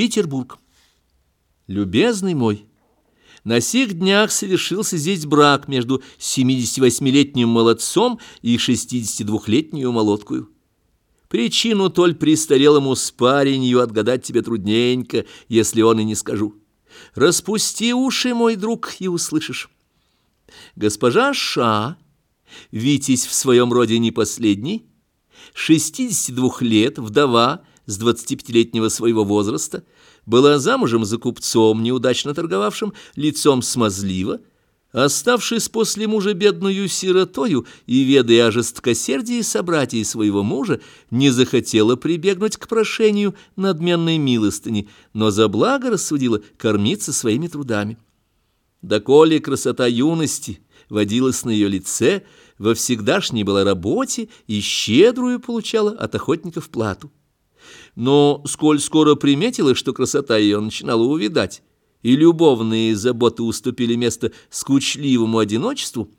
Петербург. Любезный мой, на сих днях совершился здесь брак между 78-летним молодцом и 62-летнюю молоткою. Причину толь престарелому спаренью отгадать тебе трудненько, если он и не скажу. Распусти уши, мой друг, и услышишь. Госпожа Ша, Витязь в своем роде не последний, 62 лет, вдова, с 25-летнего своего возраста, была замужем за купцом, неудачно торговавшим, лицом смазливо, оставшись после мужа бедную сиротою и, ведая о жесткосердии собратьей своего мужа, не захотела прибегнуть к прошению надменной милостыни, но за благо рассудила кормиться своими трудами. Доколе красота юности водилась на ее лице, во всегдашней была работе и щедрую получала от охотников плату. Но сколь скоро приметила, что красота ее начинала увидать, и любовные заботы уступили место скучливому одиночеству,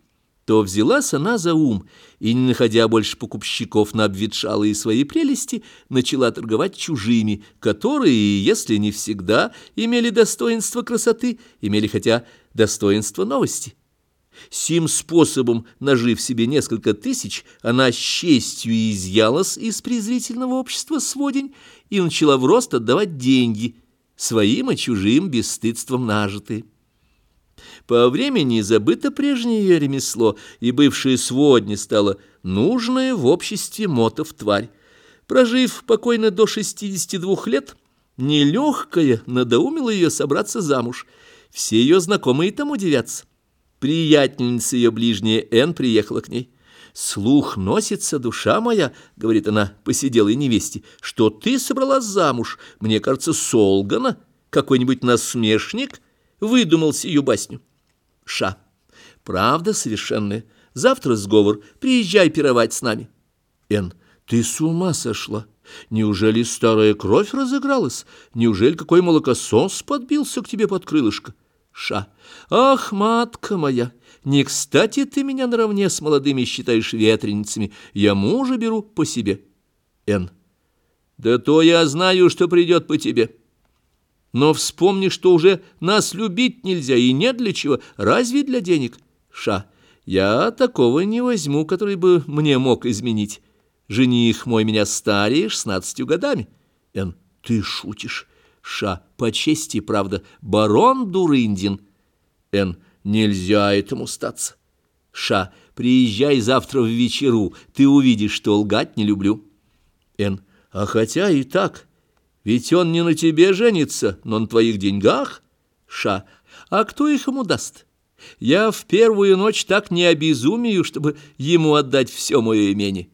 то взялась она за ум и, не находя больше покупщиков на обветшалые свои прелести, начала торговать чужими, которые, если не всегда имели достоинство красоты, имели хотя достоинство новости. Сим способом, нажив себе несколько тысяч, она с честью изъялась из презрительного общества сводень и начала в рост отдавать деньги, своим и чужим бесстыдством нажитые. По времени забыто прежнее ее ремесло, и бывшая сводня стала нужная в обществе мотов тварь. Прожив покойно до 62 лет, нелегкая надоумила ее собраться замуж. Все ее знакомые тому удивятся. Приятельница ее ближняя Н приехала к ней. «Слух носится, душа моя», — говорит она посиделой невесте, — «что ты собралась замуж, мне кажется, Солгана, какой-нибудь насмешник, выдумал сию басню». Ша. «Правда совершенная. Завтра сговор. Приезжай пировать с нами». Н. «Ты с ума сошла? Неужели старая кровь разыгралась? Неужели какой молокосос подбился к тебе под крылышко?» Ша. Ах, матка моя, не кстати ты меня наравне с молодыми считаешь ветреницами. Я мужа беру по себе. Н. Да то я знаю, что придет по тебе. Но вспомни, что уже нас любить нельзя и нет для чего, разве для денег? Ша. Я такого не возьму, который бы мне мог изменить. Жених мой меня старее шестнадцатью годами. Н. Ты шутишь. Ша. По чести, правда, барон Дурындин. Н. Нельзя этому статься. Ша. Приезжай завтра в вечеру, ты увидишь, что лгать не люблю. Н. А хотя и так, ведь он не на тебе женится, но на твоих деньгах. Ша. А кто их ему даст? Я в первую ночь так не обезумею, чтобы ему отдать все мое имение.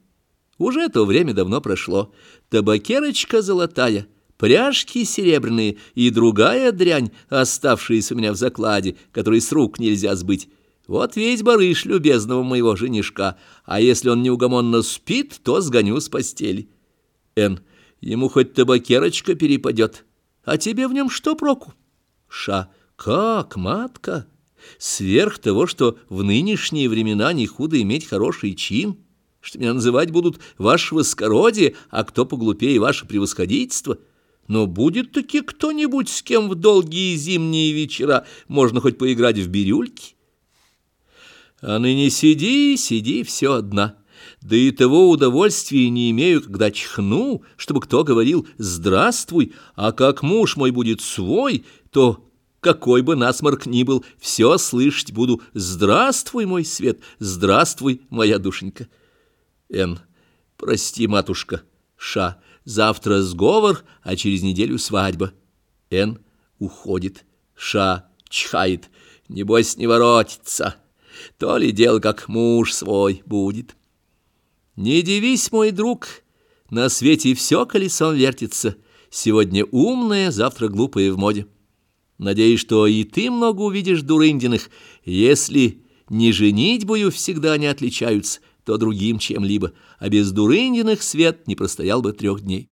Уже то время давно прошло. Табакерочка золотая — пряжки серебряные и другая дрянь, оставшаяся у меня в закладе, который с рук нельзя сбыть. Вот весь барыш любезного моего женишка, а если он неугомонно спит, то сгоню с постели. Н. Ему хоть табакерочка перепадет, а тебе в нем что проку? Ша. Как, матка? Сверх того, что в нынешние времена не худо иметь хороший чин, что меня называть будут ваше воскородие, а кто поглупее ваше превосходительство — но будет таки кто-нибудь, с кем в долгие зимние вечера можно хоть поиграть в бирюльки? А ныне сиди, сиди все одна. Да и того удовольствия не имею, когда чхну, чтобы кто говорил «здравствуй», а как муж мой будет свой, то, какой бы насморк ни был, все слышать буду «здравствуй, мой свет, здравствуй, моя душенька». Н. Прости, матушка. Ша. Завтра сговор, а через неделю свадьба. Н. уходит. Ша чхает. Небось, не воротится. То ли дело, как муж свой будет. Не дивись, мой друг, на свете все колесом вертится. Сегодня умное, завтра глупое в моде. Надеюсь, что и ты много увидишь дурындиных, если не женитьбою всегда не отличаются, то другим чем-либо, а без Дурындиных свет не простоял бы трех дней.